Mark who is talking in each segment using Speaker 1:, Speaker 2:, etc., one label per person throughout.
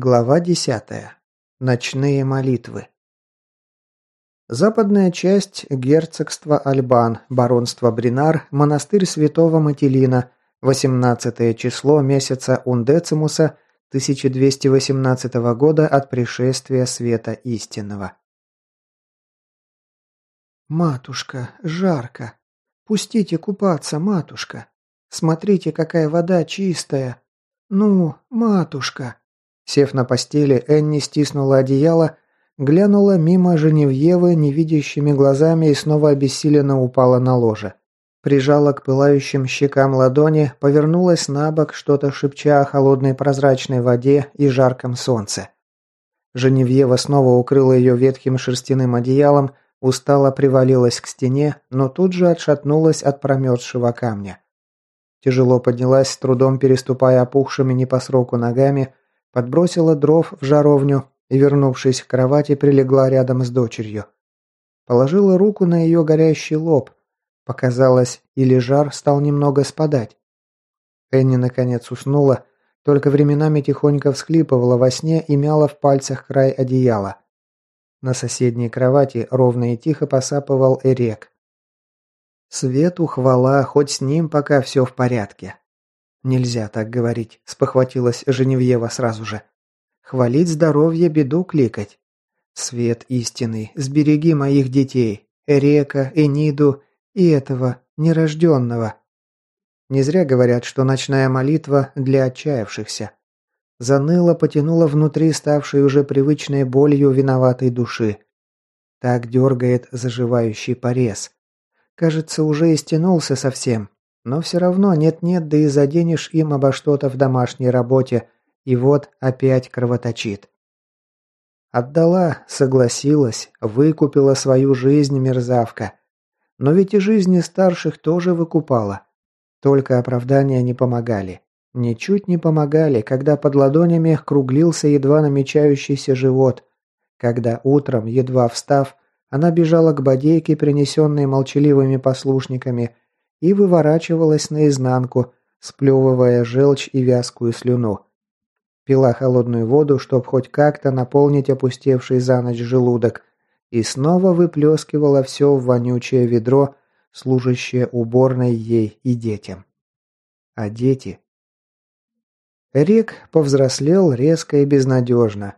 Speaker 1: Глава 10. Ночные молитвы. Западная часть герцогства Альбан, баронство Бринар, монастырь святого Матилина, 18 число месяца Ундецимуса 1218 года от пришествия света истинного. «Матушка, жарко! Пустите купаться, матушка! Смотрите, какая вода чистая! Ну, матушка!» Сев на постели, Энни стиснула одеяло, глянула мимо Женевьевы невидящими глазами и снова обессиленно упала на ложе. Прижала к пылающим щекам ладони, повернулась на бок, что-то шепча о холодной прозрачной воде и жарком солнце. Женевьева снова укрыла ее ветхим шерстяным одеялом, устало привалилась к стене, но тут же отшатнулась от промерзшего камня. Тяжело поднялась, с трудом переступая опухшими не по сроку ногами, подбросила дров в жаровню и, вернувшись к кровати, прилегла рядом с дочерью. Положила руку на ее горящий лоб. Показалось, или жар стал немного спадать. Энни наконец уснула, только временами тихонько всхлипывала во сне и мяла в пальцах край одеяла. На соседней кровати ровно и тихо посапывал Эрек. Свету хвала, хоть с ним пока все в порядке. «Нельзя так говорить», – спохватилась Женевьева сразу же. «Хвалить здоровье, беду кликать. Свет истинный, сбереги моих детей, Эрека, Эниду и этого нерожденного». Не зря говорят, что ночная молитва для отчаявшихся. Заныла, потянула внутри ставшей уже привычной болью виноватой души. Так дергает заживающий порез. Кажется, уже и стянулся совсем, но все равно нет-нет, да и заденешь им обо что-то в домашней работе, и вот опять кровоточит. Отдала, согласилась, выкупила свою жизнь мерзавка. Но ведь и жизни старших тоже выкупала. Только оправдания не помогали. Ничуть не помогали, когда под ладонями круглился едва намечающийся живот, когда утром, едва встав, она бежала к бодейке, принесенной молчаливыми послушниками, и выворачивалась наизнанку, сплевывая желчь и вязкую слюну. Пила холодную воду, чтобы хоть как-то наполнить опустевший за ночь желудок, и снова выплескивала все в вонючее ведро, служащее уборной ей и детям. А дети... Рик повзрослел резко и безнадежно.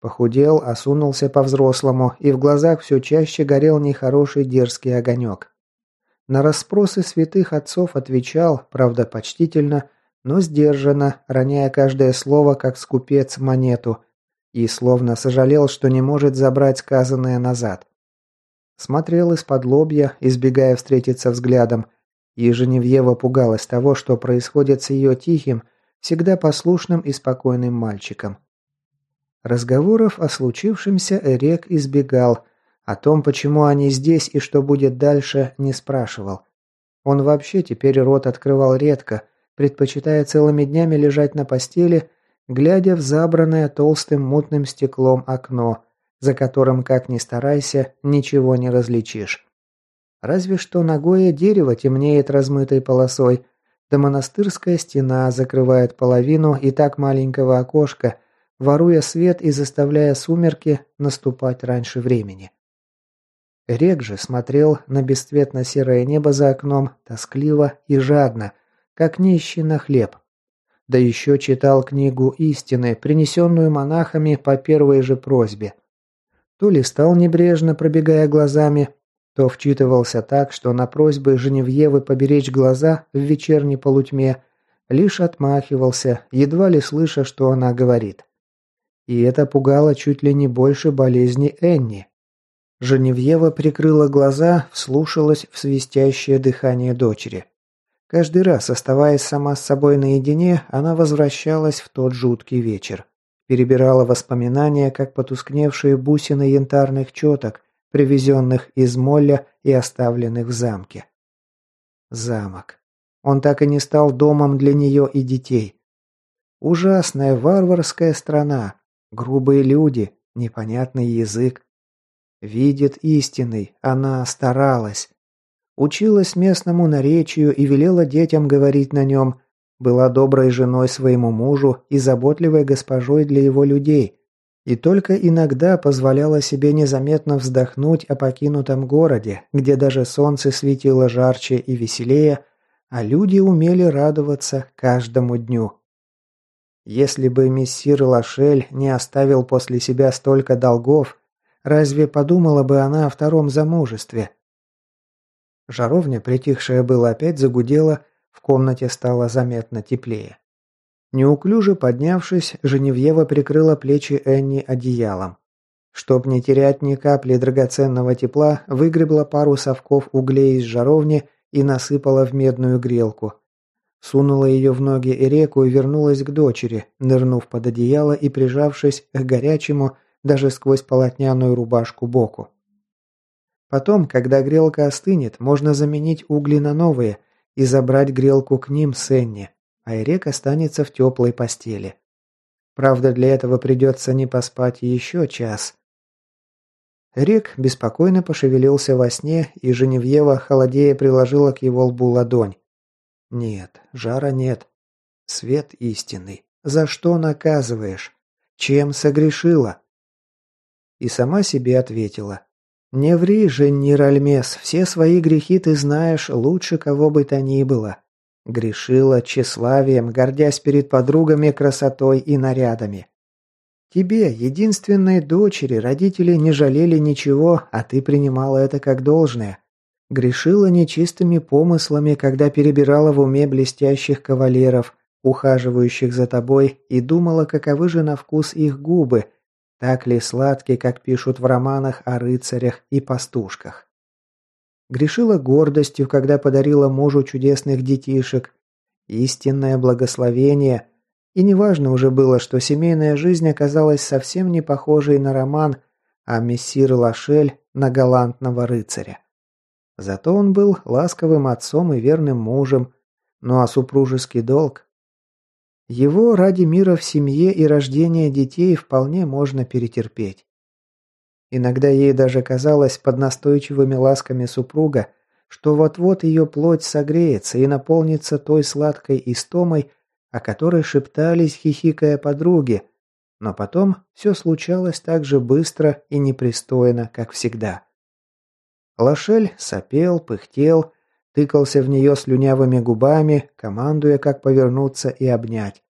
Speaker 1: Похудел, осунулся по-взрослому, и в глазах все чаще горел нехороший дерзкий огонек. На расспросы святых отцов отвечал, правда почтительно, но сдержанно, роняя каждое слово, как скупец монету, и словно сожалел, что не может забрать сказанное назад. Смотрел из-под лобья, избегая встретиться взглядом, и Женевьева пугалась того, что происходит с ее тихим, всегда послушным и спокойным мальчиком. Разговоров о случившемся Эрек избегал, о том, почему они здесь и что будет дальше, не спрашивал. Он вообще теперь рот открывал редко, предпочитая целыми днями лежать на постели, глядя в забранное толстым мутным стеклом окно, за которым, как ни старайся, ничего не различишь. Разве что ногое дерево темнеет размытой полосой, да монастырская стена закрывает половину и так маленького окошка, воруя свет и заставляя сумерки наступать раньше времени. Рек же смотрел на бесцветно-серое небо за окном тоскливо и жадно, как нищий на хлеб. Да еще читал книгу истины, принесенную монахами по первой же просьбе. То листал небрежно, пробегая глазами, то вчитывался так, что на просьбы Женевьевы поберечь глаза в вечерней полутьме лишь отмахивался, едва ли слыша, что она говорит. И это пугало чуть ли не больше болезни Энни. Женевьева прикрыла глаза, вслушалась в свистящее дыхание дочери. Каждый раз, оставаясь сама с собой наедине, она возвращалась в тот жуткий вечер. Перебирала воспоминания, как потускневшие бусины янтарных четок, привезенных из Молля и оставленных в замке. Замок. Он так и не стал домом для нее и детей. Ужасная варварская страна, грубые люди, непонятный язык, Видит истинный, она старалась. Училась местному наречию и велела детям говорить на нем, была доброй женой своему мужу и заботливой госпожой для его людей, и только иногда позволяла себе незаметно вздохнуть о покинутом городе, где даже солнце светило жарче и веселее, а люди умели радоваться каждому дню. Если бы мессир Лашель не оставил после себя столько долгов, разве подумала бы она о втором замужестве? Жаровня, притихшая была, опять загудела, в комнате стало заметно теплее. Неуклюже поднявшись, Женевьева прикрыла плечи Энни одеялом. Чтоб не терять ни капли драгоценного тепла, выгребла пару совков углей из жаровни и насыпала в медную грелку. Сунула ее в ноги и реку и вернулась к дочери, нырнув под одеяло и прижавшись к горячему, даже сквозь полотняную рубашку боку. Потом, когда грелка остынет, можно заменить угли на новые и забрать грелку к ним с Энни, а Эрек останется в теплой постели. Правда, для этого придется не поспать еще час. Рек беспокойно пошевелился во сне, и Женевьева, холодея, приложила к его лбу ладонь. Нет, жара нет. Свет истинный. За что наказываешь? Чем согрешила? И сама себе ответила. Не ври же, Ниральмес, все свои грехи ты знаешь лучше кого бы то ни было. Грешила тщеславием, гордясь перед подругами красотой и нарядами. Тебе, единственной дочери, родители не жалели ничего, а ты принимала это как должное. Грешила нечистыми помыслами, когда перебирала в уме блестящих кавалеров, ухаживающих за тобой, и думала, каковы же на вкус их губы, так ли сладкие, как пишут в романах о рыцарях и пастушках. Грешила гордостью, когда подарила мужу чудесных детишек, истинное благословение, и неважно уже было, что семейная жизнь оказалась совсем не похожей на роман, а мессир Лашель на галантного рыцаря. Зато он был ласковым отцом и верным мужем. Ну а супружеский долг? Его ради мира в семье и рождения детей вполне можно перетерпеть. Иногда ей даже казалось под настойчивыми ласками супруга, что вот-вот ее плоть согреется и наполнится той сладкой истомой, о которой шептались, хихикая подруги, но потом все случалось так же быстро и непристойно, как всегда. Лошель сопел, пыхтел, тыкался в нее слюнявыми губами, командуя, как повернуться и обнять.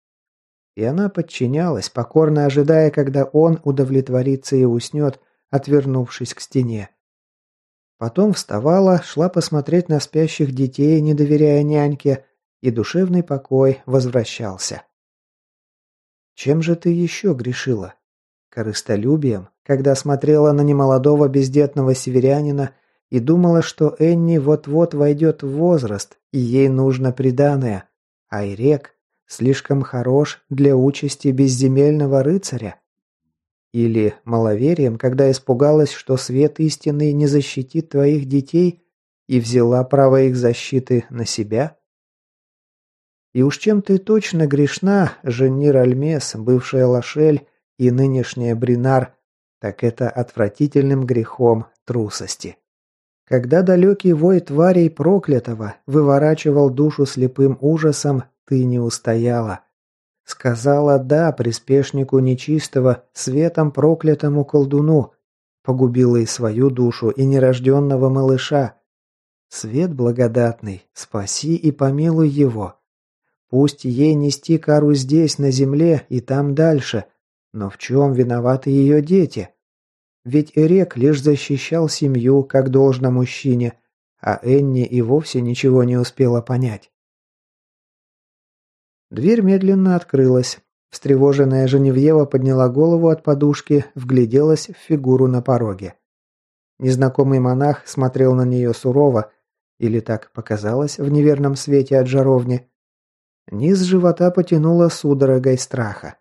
Speaker 1: И она подчинялась, покорно ожидая, когда он удовлетворится и уснет, отвернувшись к стене. Потом вставала, шла посмотреть на спящих детей, не доверяя няньке, и душевный покой возвращался. Чем же ты еще грешила? Корыстолюбием, когда смотрела на немолодого бездетного северянина и думала, что Энни вот-вот войдет в возраст, и ей нужно приданое, а Ирек слишком хорош для участи безземельного рыцаря? Или маловерием, когда испугалась, что свет истинный не защитит твоих детей и взяла право их защиты на себя? И уж чем ты точно грешна, Женнир Альмес, бывшая Лошель и нынешняя Бринар, так это отвратительным грехом трусости. Когда далекий вой тварей проклятого выворачивал душу слепым ужасом, ты не устояла. Сказала «да» приспешнику нечистого, светом проклятому колдуну. Погубила и свою душу, и нерожденного малыша. Свет благодатный, спаси и помилуй его. Пусть ей нести кару здесь, на земле, и там дальше. Но в чем виноваты ее дети? Ведь Эрек лишь защищал семью, как должно мужчине, а Энни и вовсе ничего не успела понять. Дверь медленно открылась. Встревоженная Женевьева подняла голову от подушки, вгляделась в фигуру на пороге. Незнакомый монах смотрел на нее сурово, или так показалось в неверном свете от жаровни. Низ живота потянуло судорогой страха.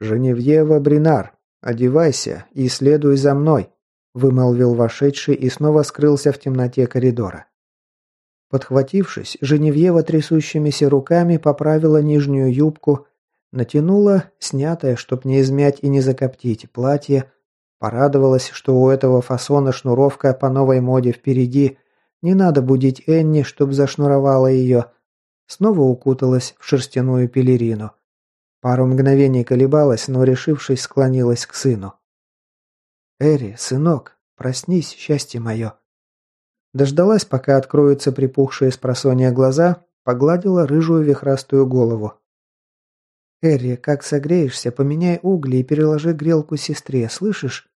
Speaker 1: «Женевьева Бринар, одевайся и следуй за мной», вымолвил вошедший и снова скрылся в темноте коридора. Подхватившись, Женевьева трясущимися руками поправила нижнюю юбку, натянула, снятое, чтоб не измять и не закоптить, платье, порадовалась, что у этого фасона шнуровка по новой моде впереди, не надо будить Энни, чтоб зашнуровала ее, снова укуталась в шерстяную пелерину. Пару мгновений колебалась, но, решившись, склонилась к сыну. «Эри, сынок, проснись, счастье мое!» Дождалась, пока откроются припухшие с просонья глаза, погладила рыжую вихрастую голову. «Эри, как согреешься, поменяй угли и переложи грелку сестре, слышишь?»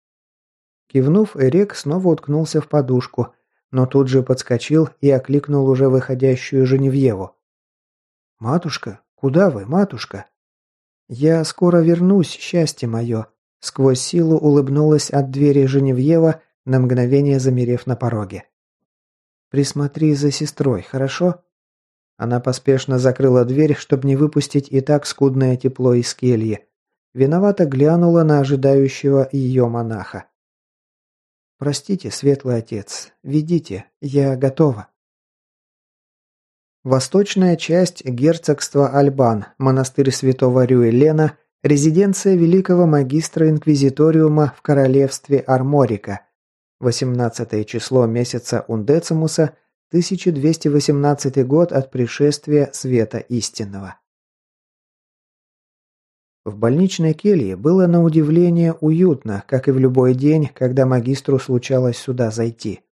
Speaker 1: Кивнув, Эрик снова уткнулся в подушку, но тут же подскочил и окликнул уже выходящую Женевьеву. «Матушка? Куда вы, матушка?» «Я скоро вернусь, счастье мое!» Сквозь силу улыбнулась от двери Женевьева, на мгновение замерев на пороге. «Присмотри за сестрой, хорошо?» Она поспешно закрыла дверь, чтобы не выпустить и так скудное тепло из кельи. Виновато глянула на ожидающего ее монаха. «Простите, светлый отец, ведите, я готова». Восточная часть герцогства Альбан, монастырь святого Рюэлена, резиденция великого магистра инквизиториума в королевстве Арморика, 18 число месяца Ундецимуса, 1218 год от пришествия света истинного. В больничной келье было на удивление уютно, как и в любой день, когда магистру случалось сюда зайти.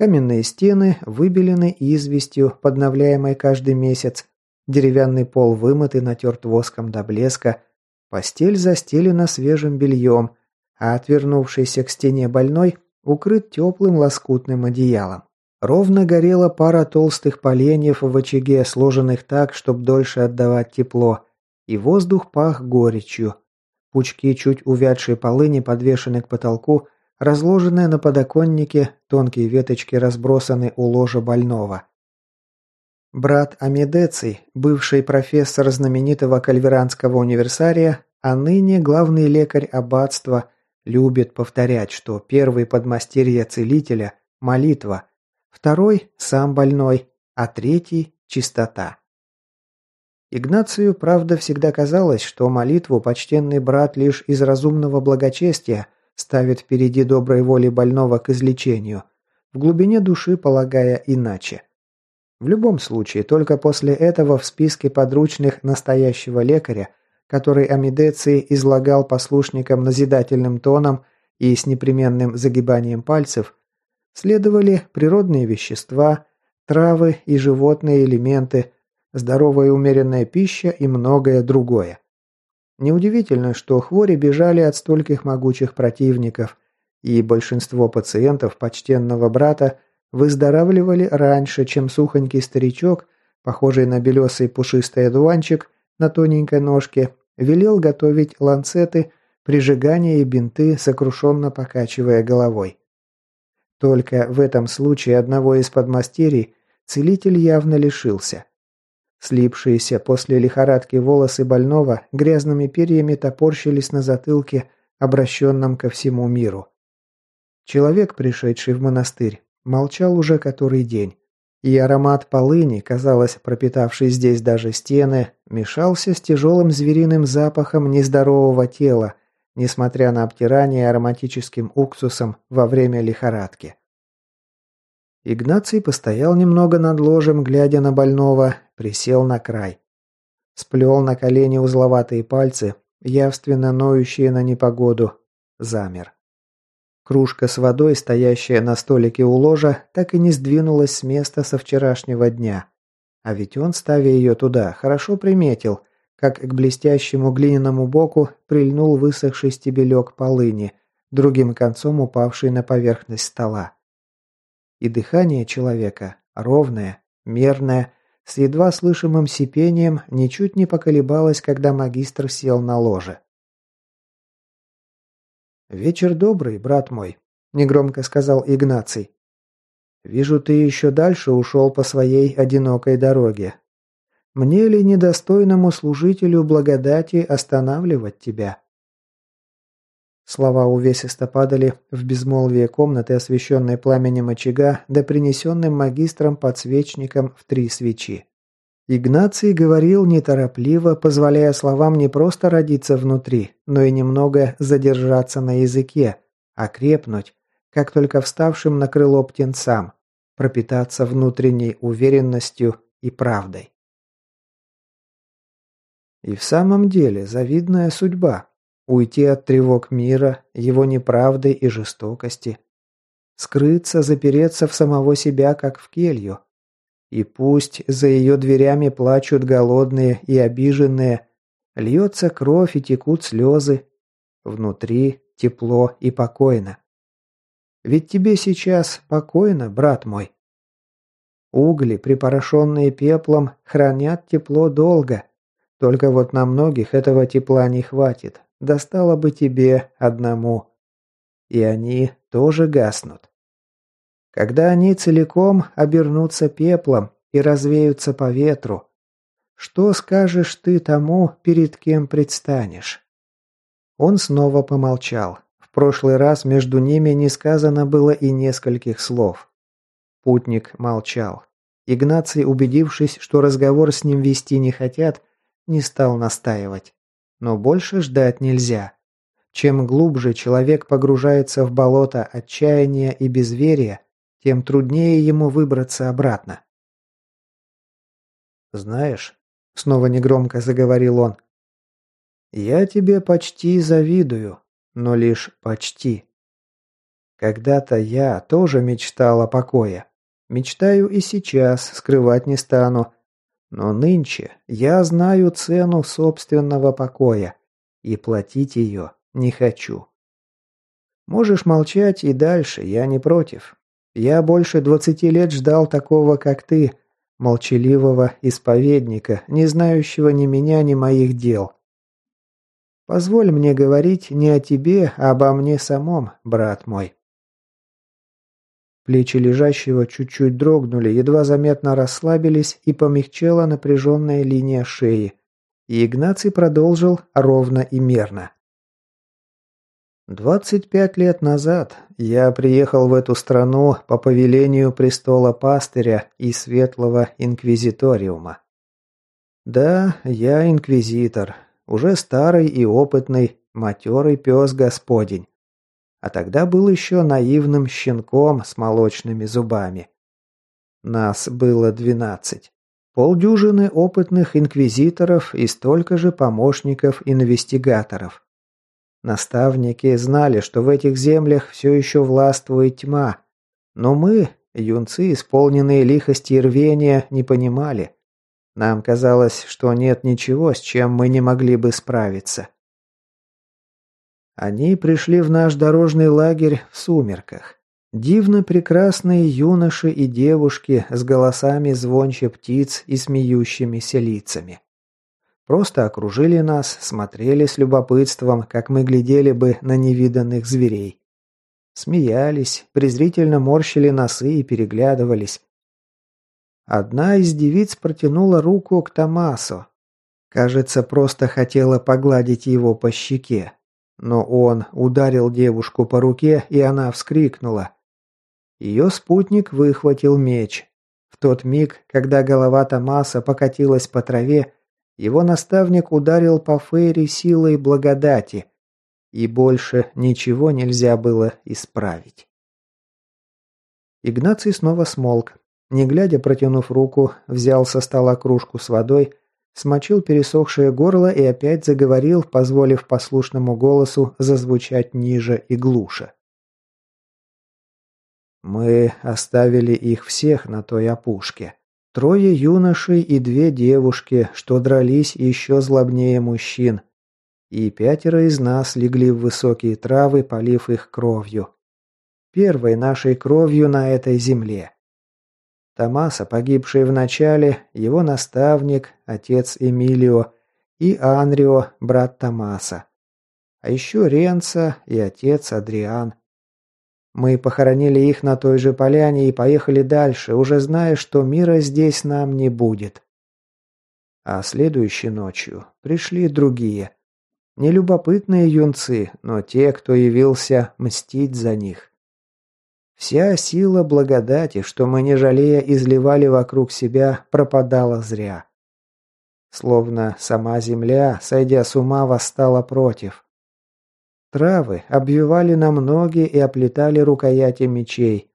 Speaker 1: Каменные стены выбелены известью, подновляемой каждый месяц, деревянный пол вымыт и натерт воском до блеска, постель застелена свежим бельем, а отвернувшийся к стене больной укрыт теплым лоскутным одеялом. Ровно горела пара толстых поленьев в очаге, сложенных так, чтобы дольше отдавать тепло, и воздух пах горечью. Пучки чуть увядшей полыни подвешены к потолку, разложенные на подоконнике, тонкие веточки разбросаны у ложа больного. Брат Амедеций, бывший профессор знаменитого кальверанского универсария, а ныне главный лекарь аббатства, любит повторять, что первый подмастерье целителя – молитва, второй – сам больной, а третий – чистота. Игнацию, правда, всегда казалось, что молитву почтенный брат лишь из разумного благочестия ставит впереди доброй воли больного к излечению, в глубине души полагая иначе. В любом случае, только после этого в списке подручных настоящего лекаря, который Амидеций излагал послушникам назидательным тоном и с непременным загибанием пальцев, следовали природные вещества, травы и животные элементы – здоровая умеренная пища и многое другое. Неудивительно, что хвори бежали от стольких могучих противников, и большинство пациентов почтенного брата выздоравливали раньше, чем сухонький старичок, похожий на белесый пушистый одуванчик на тоненькой ножке, велел готовить ланцеты, прижигания и бинты, сокрушенно покачивая головой. Только в этом случае одного из подмастерий целитель явно лишился. Слипшиеся после лихорадки волосы больного грязными перьями топорщились на затылке, обращенном ко всему миру. Человек, пришедший в монастырь, молчал уже который день. И аромат полыни, казалось, пропитавший здесь даже стены, мешался с тяжелым звериным запахом нездорового тела, несмотря на обтирание ароматическим уксусом во время лихорадки. Игнаций постоял немного над ложем, глядя на больного, присел на край. Сплел на колени узловатые пальцы, явственно ноющие на непогоду, замер. Кружка с водой, стоящая на столике у ложа, так и не сдвинулась с места со вчерашнего дня. А ведь он, ставя ее туда, хорошо приметил, как к блестящему глиняному боку прильнул высохший стебелек полыни, другим концом упавший на поверхность стола. И дыхание человека, ровное, мерное, с едва слышимым сипением, ничуть не поколебалось, когда магистр сел на ложе. «Вечер добрый, брат мой», – негромко сказал Игнаций. «Вижу, ты еще дальше ушел по своей одинокой дороге. Мне ли недостойному служителю благодати останавливать тебя?» Слова увесисто падали в безмолвие комнаты, освещенной пламенем очага, да принесенным магистром подсвечником в три свечи. Игнаций говорил неторопливо, позволяя словам не просто родиться внутри, но и немного задержаться на языке, окрепнуть, как только вставшим на крыло птенцам, пропитаться внутренней уверенностью и правдой. И в самом деле завидная судьба. Уйти от тревог мира, его неправды и жестокости. Скрыться, запереться в самого себя, как в келью. И пусть за ее дверями плачут голодные и обиженные, льется кровь и текут слезы, внутри тепло и покойно. Ведь тебе сейчас спокойно, брат мой. Угли, припорошенные пеплом, хранят тепло долго. Только вот на многих этого тепла не хватит. Достало бы тебе одному. И они тоже гаснут. Когда они целиком обернутся пеплом и развеются по ветру, что скажешь ты тому, перед кем предстанешь? Он снова помолчал. В прошлый раз между ними не сказано было и нескольких слов. Путник молчал. Игнаций, убедившись, что разговор с ним вести не хотят, не стал настаивать. Но больше ждать нельзя. Чем глубже человек погружается в болото отчаяния и безверия, тем труднее ему выбраться обратно. «Знаешь», — снова негромко заговорил он, — «я тебе почти завидую, но лишь почти. Когда-то я тоже мечтал о покое. Мечтаю и сейчас, скрывать не стану. Но нынче я знаю цену собственного покоя и платить ее не хочу. Можешь молчать и дальше, я не против. Я больше двадцати лет ждал такого, как ты, молчаливого исповедника, не знающего ни меня, ни моих дел. Позволь мне говорить не о тебе, а обо мне самом, брат мой. Плечи лежащего чуть-чуть дрогнули, едва заметно расслабились и помягчела напряженная линия шеи. И Игнаций продолжил ровно и мерно. «Двадцать пять лет назад я приехал в эту страну по повелению престола пастыря и светлого инквизиториума. Да, я инквизитор, уже старый и опытный, матерый пес господень. А тогда был еще наивным щенком с молочными зубами. Нас было двенадцать. Полдюжины опытных инквизиторов и столько же помощников-инвестигаторов. Наставники знали, что в этих землях все еще властвует тьма. Но мы, юнцы, исполненные лихости и рвения, не понимали. Нам казалось, что нет ничего, с чем мы не могли бы справиться. Они пришли в наш дорожный лагерь в сумерках. Дивно прекрасные юноши и девушки с голосами звонче птиц и смеющимися лицами. Просто окружили нас, смотрели с любопытством, как мы глядели бы на невиданных зверей. Смеялись, презрительно морщили носы и переглядывались. Одна из девиц протянула руку к Томасу. Кажется, просто хотела погладить его по щеке. Но он ударил девушку по руке, и она вскрикнула. Ее спутник выхватил меч. В тот миг, когда голова Томаса покатилась по траве, его наставник ударил по Фейре силой благодати, и больше ничего нельзя было исправить. Игнаций снова смолк. Не глядя, протянув руку, взял со стола кружку с водой, смочил пересохшее горло и опять заговорил, позволив послушному голосу зазвучать ниже и глуше. «Мы оставили их всех на той опушке. Трое юношей и две девушки, что дрались еще злобнее мужчин. И пятеро из нас легли в высокие травы, полив их кровью. Первой нашей кровью на этой земле. Томаса, погибший в начале, его наставник, отец Эмилио, и Анрио, брат Томаса. А еще Ренца и отец Адриан. Мы похоронили их на той же поляне и поехали дальше, уже зная, что мира здесь нам не будет. А следующей ночью пришли другие. Нелюбопытные юнцы, но те, кто явился мстить за них. Вся сила благодати, что мы не жалея изливали вокруг себя, пропадала зря. Словно сама земля, сойдя с ума, восстала против. Травы обвивали нам ноги и оплетали рукояти мечей.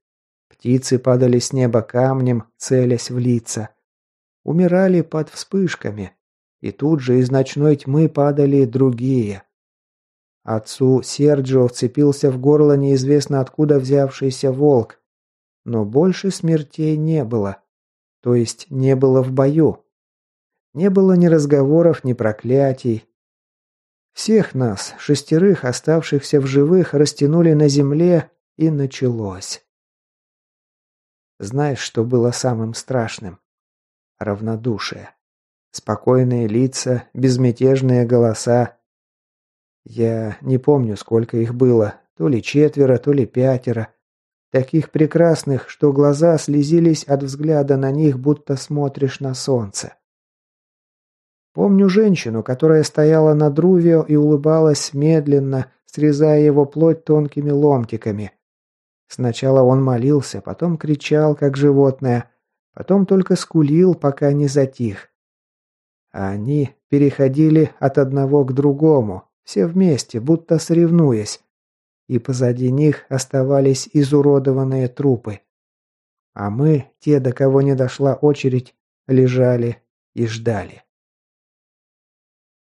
Speaker 1: Птицы падали с неба камнем, целясь в лица. Умирали под вспышками. И тут же из ночной тьмы падали другие. Отцу Серджио вцепился в горло неизвестно откуда взявшийся волк. Но больше смертей не было. То есть не было в бою. Не было ни разговоров, ни проклятий. Всех нас, шестерых оставшихся в живых, растянули на земле, и началось. Знаешь, что было самым страшным? Равнодушие. Спокойные лица, безмятежные голоса, я не помню, сколько их было, то ли четверо, то ли пятеро. Таких прекрасных, что глаза слезились от взгляда на них, будто смотришь на солнце. Помню женщину, которая стояла над Рувио и улыбалась медленно, срезая его плоть тонкими ломтиками. Сначала он молился, потом кричал, как животное, потом только скулил, пока не затих. А они переходили от одного к другому, все вместе, будто соревнуясь. И позади них оставались изуродованные трупы. А мы, те, до кого не дошла очередь, лежали и ждали.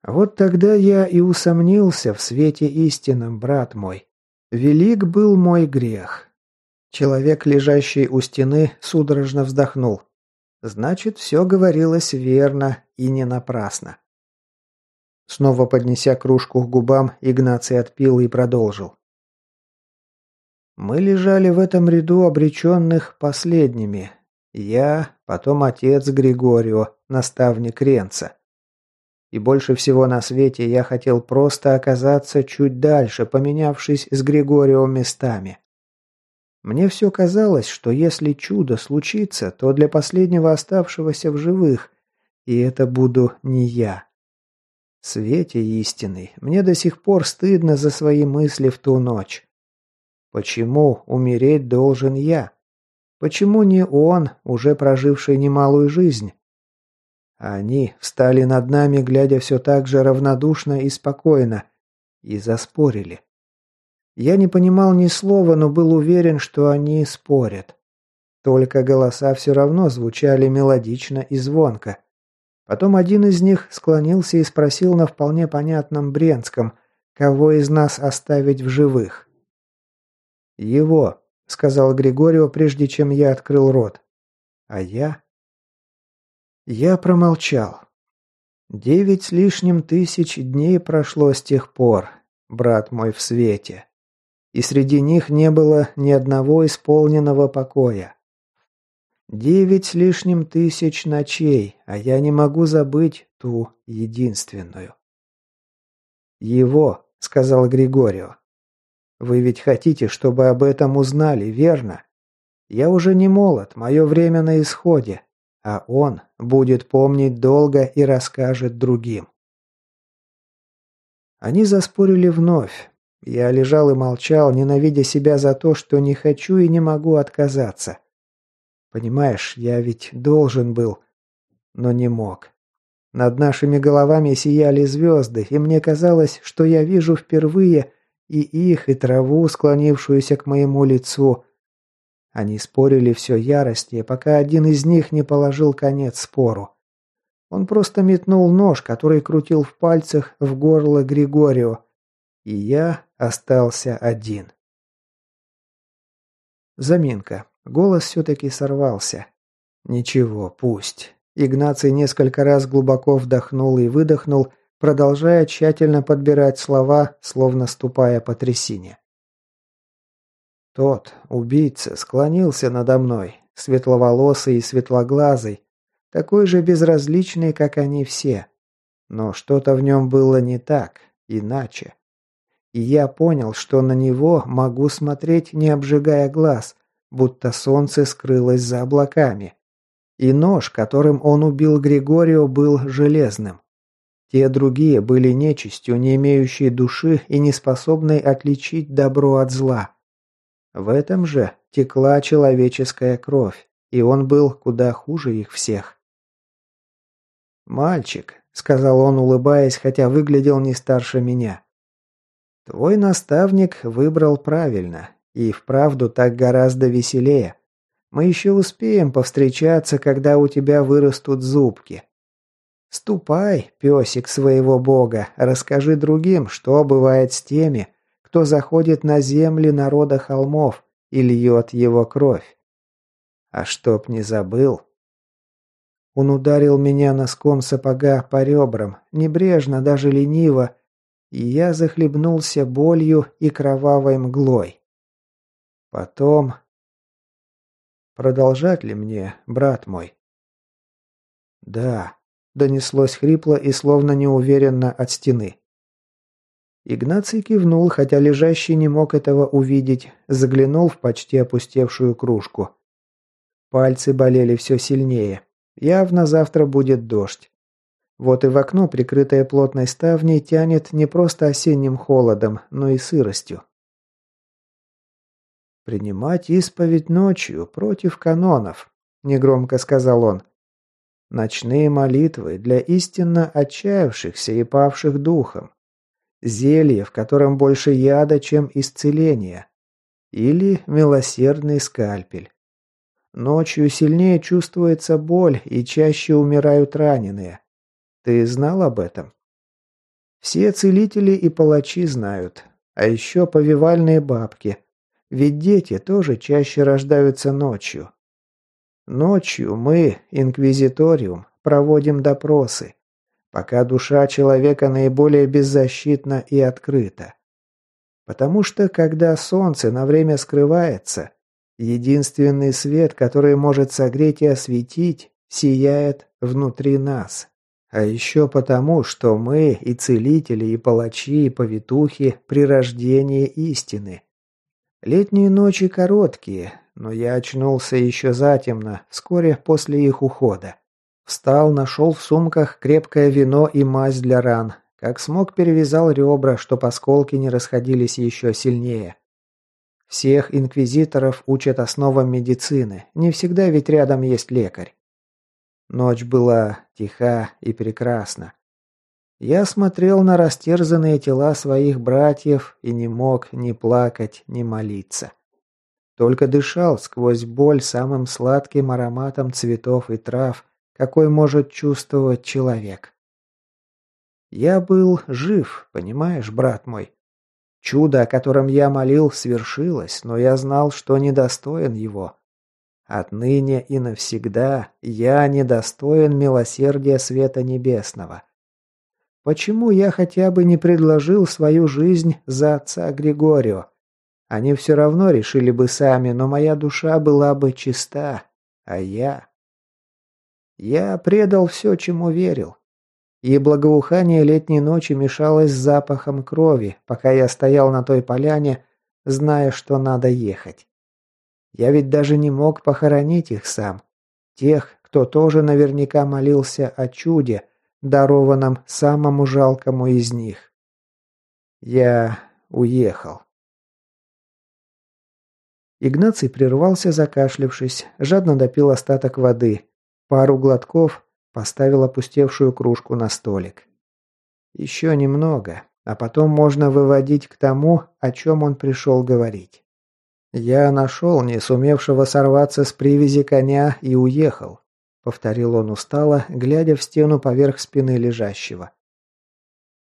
Speaker 1: Вот тогда я и усомнился в свете истинном, брат мой. Велик был мой грех. Человек, лежащий у стены, судорожно вздохнул. Значит, все говорилось верно и не напрасно. Снова поднеся кружку к губам, Игнаций отпил и продолжил. Мы лежали в этом ряду обреченных последними. Я, потом отец Григорио, наставник Ренца. И больше всего на свете я хотел просто оказаться чуть дальше, поменявшись с Григорио местами. Мне все казалось, что если чудо случится, то для последнего оставшегося в живых, и это буду не я. Свете истинный, мне до сих пор стыдно за свои мысли в ту ночь. Почему умереть должен я? Почему не он, уже проживший немалую жизнь? Они встали над нами, глядя все так же равнодушно и спокойно, и заспорили. Я не понимал ни слова, но был уверен, что они спорят. Только голоса все равно звучали мелодично и звонко. Потом один из них склонился и спросил на вполне понятном бренском, кого из нас оставить в живых. «Его», — сказал Григорио, прежде чем я открыл рот. «А я?» Я промолчал. Девять с лишним тысяч дней прошло с тех пор, брат мой в свете. И среди них не было ни одного исполненного покоя. Девять с лишним тысяч ночей, а я не могу забыть ту единственную. «Его», — сказал Григорио. «Вы ведь хотите, чтобы об этом узнали, верно? Я уже не молод, мое время на исходе, а он будет помнить долго и расскажет другим». Они заспорили вновь. Я лежал и молчал, ненавидя себя за то, что не хочу и не могу отказаться. Понимаешь, я ведь должен был, но не мог. Над нашими головами сияли звезды, и мне казалось, что я вижу впервые и их, и траву, склонившуюся к моему лицу. Они спорили все яростнее, пока один из них не положил конец спору. Он просто метнул нож, который крутил в пальцах в горло Григорио, и я остался один. Заминка. Голос все-таки сорвался. Ничего, пусть. Игнаций несколько раз глубоко вдохнул и выдохнул, продолжая тщательно подбирать слова, словно ступая по трясине. Тот, убийца, склонился надо мной, светловолосый и светлоглазый, такой же безразличный, как они все. Но что-то в нем было не так, иначе. И я понял, что на него могу смотреть, не обжигая глаз, будто солнце скрылось за облаками. И нож, которым он убил Григорио, был железным. Те другие были нечистью, не имеющей души и не способной отличить добро от зла. В этом же текла человеческая кровь, и он был куда хуже их всех. «Мальчик», — сказал он, улыбаясь, хотя выглядел не старше меня, — «твой наставник выбрал правильно, и вправду так гораздо веселее. Мы еще успеем повстречаться, когда у тебя вырастут зубки. Ступай, песик своего бога, расскажи другим, что бывает с теми, кто заходит на земли народа холмов и льет его кровь. А чтоб не забыл... Он ударил меня носком сапога по ребрам, небрежно, даже лениво, и я захлебнулся болью и кровавой мглой. Потом... Продолжать ли мне, брат мой? Да, донеслось хрипло и словно неуверенно от стены. Игнаций кивнул, хотя лежащий не мог этого увидеть, заглянул в почти опустевшую кружку. Пальцы болели все сильнее. Явно завтра будет дождь. Вот и в окно, прикрытое плотной ставней, тянет не просто осенним холодом, но и сыростью. «Принимать исповедь ночью против канонов», – негромко сказал он. «Ночные молитвы для истинно отчаявшихся и павших духом. Зелье, в котором больше яда, чем исцеление. Или милосердный скальпель. Ночью сильнее чувствуется боль и чаще умирают раненые. Ты знал об этом? Все целители и палачи знают. А еще повивальные бабки. Ведь дети тоже чаще рождаются ночью. Ночью мы, инквизиториум, проводим допросы, пока душа человека наиболее беззащитна и открыта. Потому что, когда солнце на время скрывается, единственный свет, который может согреть и осветить, сияет внутри нас. А еще потому, что мы и целители, и палачи, и повитухи при рождении истины. Летние ночи короткие, но я очнулся еще затемно, вскоре после их ухода. Встал, нашел в сумках крепкое вино и мазь для ран. Как смог, перевязал ребра, чтоб осколки не расходились еще сильнее. Всех инквизиторов учат основам медицины, не всегда ведь рядом есть лекарь. Ночь была тиха и прекрасна. Я смотрел на растерзанные тела своих братьев и не мог ни плакать, ни молиться. Только дышал сквозь боль самым сладким ароматом цветов и трав, какой может чувствовать человек. Я был жив, понимаешь, брат мой? Чудо, о котором я молил, свершилось, но я знал, что недостоин его. Отныне и навсегда я недостоин милосердия света небесного. Почему я хотя бы не предложил свою жизнь за отца Григорио? Они все равно решили бы сами, но моя душа была бы чиста, а я... Я предал все, чему верил. И благоухание летней ночи мешалось с запахом крови, пока я стоял на той поляне, зная, что надо ехать. Я ведь даже не мог похоронить их сам. Тех, кто тоже наверняка молился о чуде, дарованном самому жалкому из них. Я уехал. Игнаций прервался, закашлявшись, жадно допил остаток воды. Пару глотков поставил опустевшую кружку на столик. Еще немного, а потом можно выводить к тому, о чем он пришел говорить. «Я нашел не сумевшего сорваться с привязи коня и уехал», — повторил он устало, глядя в стену поверх спины лежащего.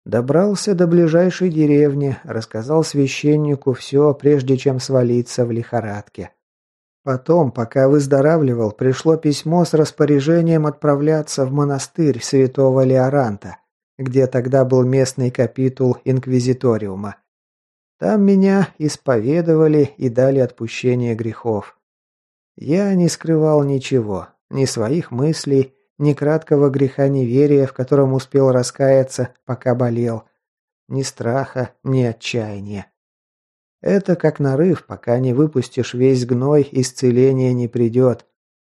Speaker 1: Добрался до ближайшей деревни, рассказал священнику все, прежде чем свалиться в лихорадке. Потом, пока выздоравливал, пришло письмо с распоряжением отправляться в монастырь святого Леоранта, где тогда был местный капитул инквизиториума. Там меня исповедовали и дали отпущение грехов. Я не скрывал ничего, ни своих мыслей, ни краткого греха неверия, в котором успел раскаяться, пока болел, ни страха, ни отчаяния. Это как нарыв, пока не выпустишь весь гной, исцеление не придет.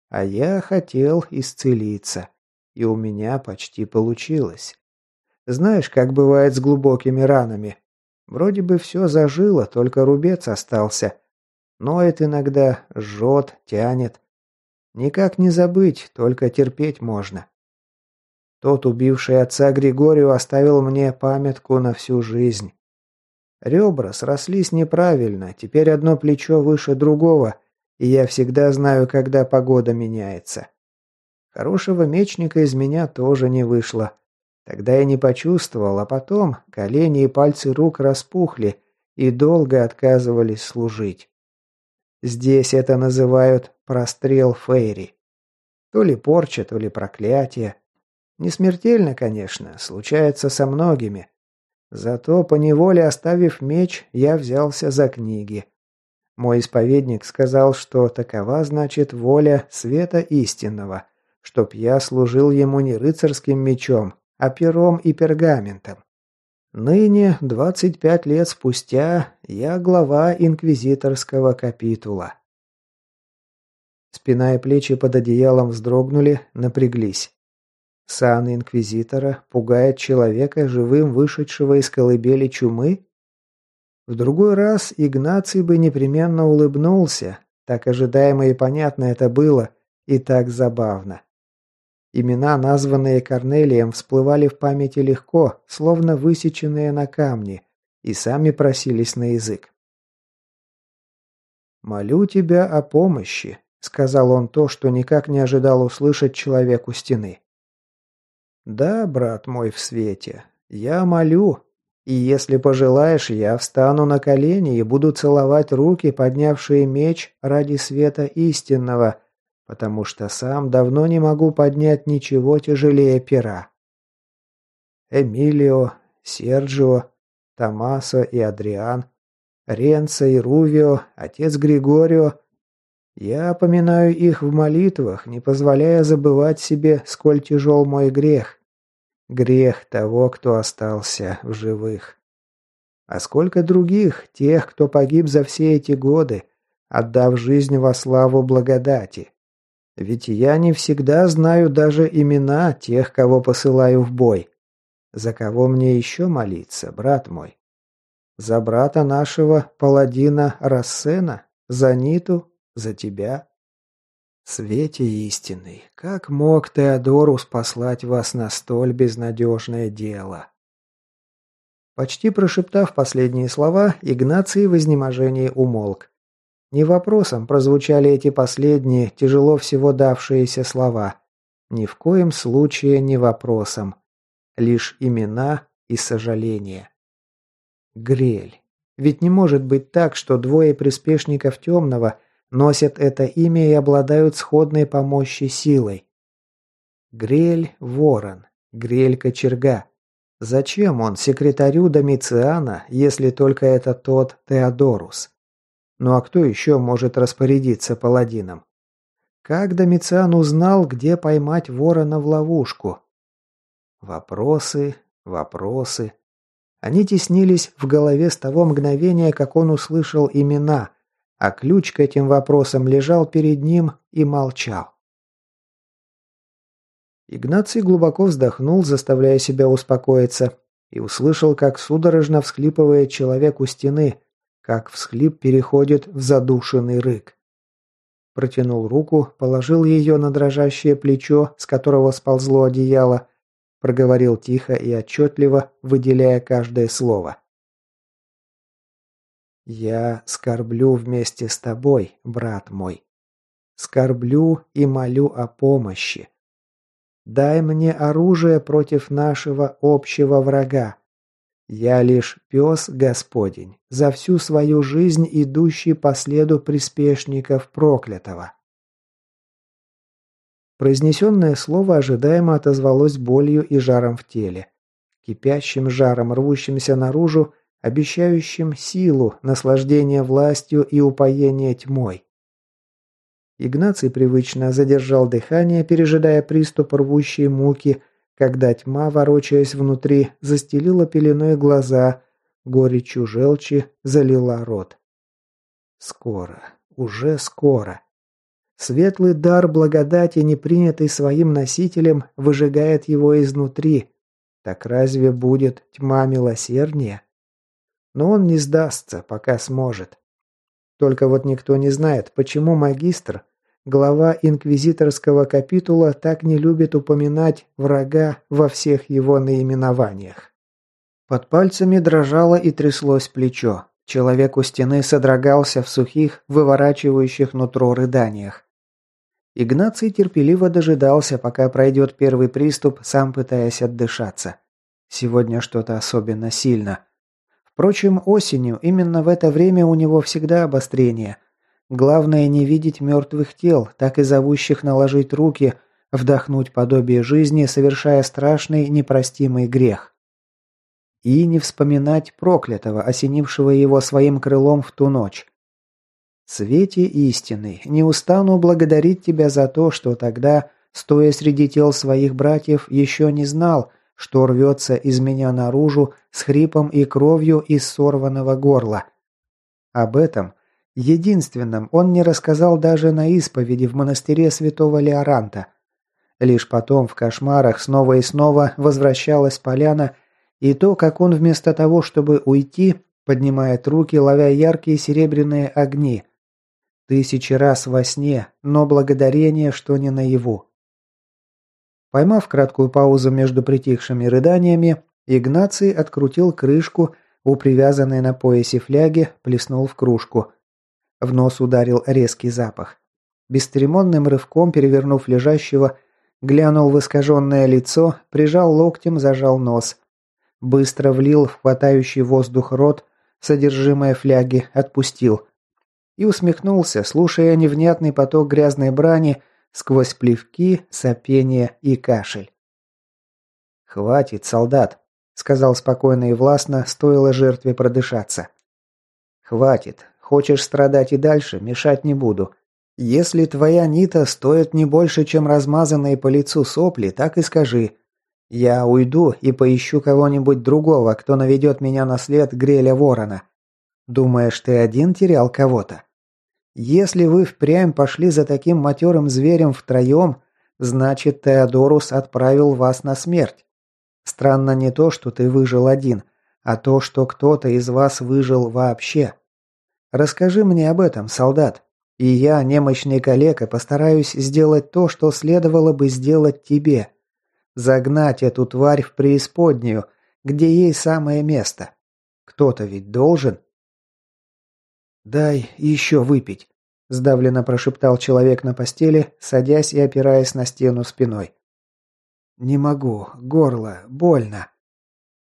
Speaker 1: А я хотел исцелиться, и у меня почти получилось. Знаешь, как бывает с глубокими ранами? Вроде бы все зажило, только рубец остался. Ноет иногда, жжет, тянет. Никак не забыть, только терпеть можно. Тот, убивший отца Григорию, оставил мне памятку на всю жизнь. Ребра срослись неправильно, теперь одно плечо выше другого, и я всегда знаю, когда погода меняется. Хорошего мечника из меня тоже не вышло. Тогда я не почувствовал, а потом колени и пальцы рук распухли и долго отказывались служить. Здесь это называют прострел Фейри. То ли порча, то ли проклятие. Не смертельно, конечно, случается со многими. Зато, поневоле оставив меч, я взялся за книги. Мой исповедник сказал, что такова значит воля света истинного, чтоб я служил ему не рыцарским мечом, а пером и пергаментом. Ныне, 25 лет спустя, я глава инквизиторского капитула. Спина и плечи под одеялом вздрогнули, напряглись. Сан инквизитора пугает человека, живым вышедшего из колыбели чумы? В другой раз Игнаций бы непременно улыбнулся. Так ожидаемо и понятно это было, и так забавно. Имена, названные Корнелием, всплывали в памяти легко, словно высеченные на камне, и сами просились на язык. «Молю тебя о помощи», — сказал он то, что никак не ожидал услышать человек у стены. «Да, брат мой в свете, я молю, и если пожелаешь, я встану на колени и буду целовать руки, поднявшие меч ради света истинного, потому что сам давно не могу поднять ничего тяжелее пера». Эмилио, Серджио, Томасо и Адриан, Ренцо и Рувио, отец Григорио я поминаю их в молитвах, не позволяя забывать себе, сколь тяжел мой грех. Грех того, кто остался в живых. А сколько других, тех, кто погиб за все эти годы, отдав жизнь во славу благодати. Ведь я не всегда знаю даже имена тех, кого посылаю в бой. За кого мне еще молиться, брат мой? За брата нашего, паладина Рассена? За Ниту? За тебя? Свете истинный, как мог Теодорус послать вас на столь безнадежное дело? Почти прошептав последние слова, Игнаций в изнеможении умолк. Не вопросом прозвучали эти последние, тяжело всего давшиеся слова. Ни в коем случае не вопросом. Лишь имена и сожаления. Грель. Ведь не может быть так, что двое приспешников темного носят это имя и обладают сходной по мощи силой. Грель – ворон, Грель – кочерга. Зачем он секретарю Домициана, если только это тот Теодорус? Ну а кто еще может распорядиться паладином? Как Домициан узнал, где поймать ворона в ловушку? Вопросы, вопросы. Они теснились в голове с того мгновения, как он услышал имена, а ключ к этим вопросам лежал перед ним и молчал. Игнаций глубоко вздохнул, заставляя себя успокоиться, и услышал, как судорожно всхлипывает человек у стены, как всхлип переходит в задушенный рык. Протянул руку, положил ее на дрожащее плечо, с которого сползло одеяло, проговорил тихо и отчетливо, выделяя каждое слово. «Я скорблю вместе с тобой, брат мой. Скорблю и молю о помощи. Дай мне оружие против нашего общего врага. Я лишь пес Господень, за всю свою жизнь идущий по следу приспешников проклятого». Произнесенное слово ожидаемо отозвалось болью и жаром в теле. Кипящим жаром, рвущимся наружу, обещающим силу, наслаждение властью и упоение тьмой. Игнаций привычно задержал дыхание, пережидая приступ рвущей муки, когда тьма, ворочаясь внутри, застелила пеленой глаза, горечью желчи залила рот. Скоро, уже скоро. Светлый дар благодати, не принятый своим носителем, выжигает его изнутри. Так разве будет тьма милосерднее? Но он не сдастся, пока сможет. Только вот никто не знает, почему магистр, глава инквизиторского капитула, так не любит упоминать врага во всех его наименованиях. Под пальцами дрожало и тряслось плечо. Человек у стены содрогался в сухих, выворачивающих нутро рыданиях. Игнаций терпеливо дожидался, пока пройдет первый приступ, сам пытаясь отдышаться. Сегодня что-то особенно сильно. Впрочем, осенью, именно в это время у него всегда обострение. Главное не видеть мертвых тел, так и зовущих наложить руки, вдохнуть подобие жизни, совершая страшный непростимый грех. И не вспоминать проклятого, осенившего его своим крылом в ту ночь. Свете истины, не устану благодарить тебя за то, что тогда, стоя среди тел своих братьев, еще не знал, что рвется из меня наружу с хрипом и кровью из сорванного горла. Об этом, единственном, он не рассказал даже на исповеди в монастыре святого Леоранта. Лишь потом в кошмарах снова и снова возвращалась поляна, и то, как он вместо того, чтобы уйти, поднимает руки, ловя яркие серебряные огни – Тысячи раз во сне, но благодарение, что не наяву. Поймав краткую паузу между притихшими рыданиями, Игнаций открутил крышку у привязанной на поясе фляги, плеснул в кружку. В нос ударил резкий запах. Бесцеремонным рывком перевернув лежащего, глянул в искаженное лицо, прижал локтем, зажал нос. Быстро влил в хватающий воздух рот, содержимое фляги отпустил – и усмехнулся, слушая невнятный поток грязной брани сквозь плевки, сопение и кашель. «Хватит, солдат», — сказал спокойно и властно, стоило жертве продышаться. «Хватит. Хочешь страдать и дальше, мешать не буду. Если твоя нита стоит не больше, чем размазанные по лицу сопли, так и скажи. Я уйду и поищу кого-нибудь другого, кто наведет меня на след Греля Ворона. Думаешь, ты один терял кого-то? Если вы впрямь пошли за таким матерым зверем втроем, значит, Теодорус отправил вас на смерть. Странно не то, что ты выжил один, а то, что кто-то из вас выжил вообще. Расскажи мне об этом, солдат, и я, немощный калека, постараюсь сделать то, что следовало бы сделать тебе. Загнать эту тварь в преисподнюю, где ей самое место. Кто-то ведь должен. «Дай еще выпить», – сдавленно прошептал человек на постели, садясь и опираясь на стену спиной. «Не могу. Горло. Больно».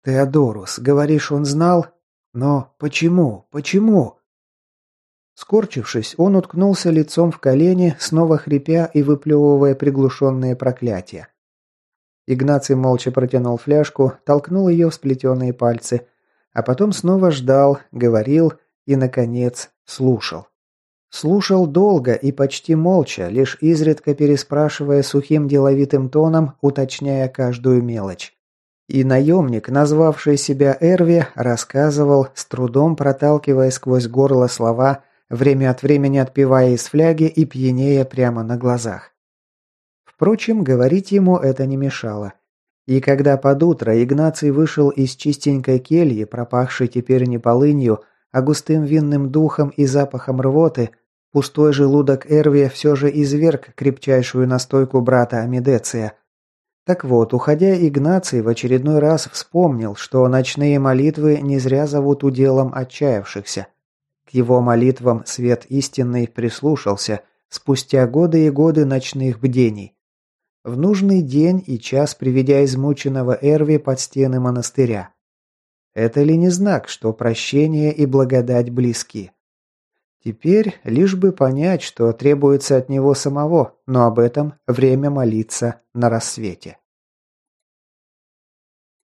Speaker 1: «Теодорус, говоришь, он знал? Но почему? Почему?» Скорчившись, он уткнулся лицом в колени, снова хрипя и выплевывая приглушенные проклятия. Игнаций молча протянул фляжку, толкнул ее в сплетенные пальцы, а потом снова ждал, говорил – и, наконец, слушал. Слушал долго и почти молча, лишь изредка переспрашивая сухим деловитым тоном, уточняя каждую мелочь. И наемник, назвавший себя Эрви, рассказывал, с трудом проталкивая сквозь горло слова, время от времени отпивая из фляги и пьянея прямо на глазах. Впрочем, говорить ему это не мешало. И когда под утро Игнаций вышел из чистенькой кельи, пропахшей теперь не полынью, а густым винным духом и запахом рвоты, пустой желудок Эрви все же изверг крепчайшую настойку брата Амидеция. Так вот, уходя Игнаций в очередной раз вспомнил, что ночные молитвы не зря зовут уделом отчаявшихся. К его молитвам свет истинный прислушался спустя годы и годы ночных бдений. В нужный день и час приведя измученного Эрви под стены монастыря. Это ли не знак, что прощение и благодать близки? Теперь лишь бы понять, что требуется от него самого, но об этом время молиться на рассвете.